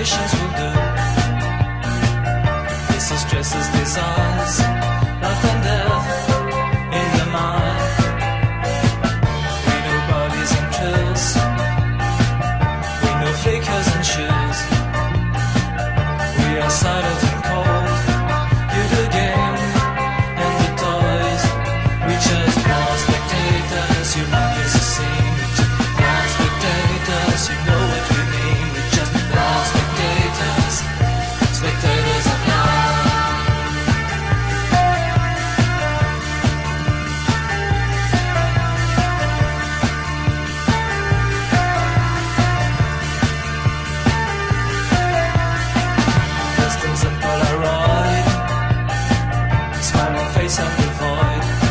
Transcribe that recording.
vibrations will do. This is just as desires, life and death in the mind. We know bodies and trails, we know flakers and shoes. We are silent. myself a void.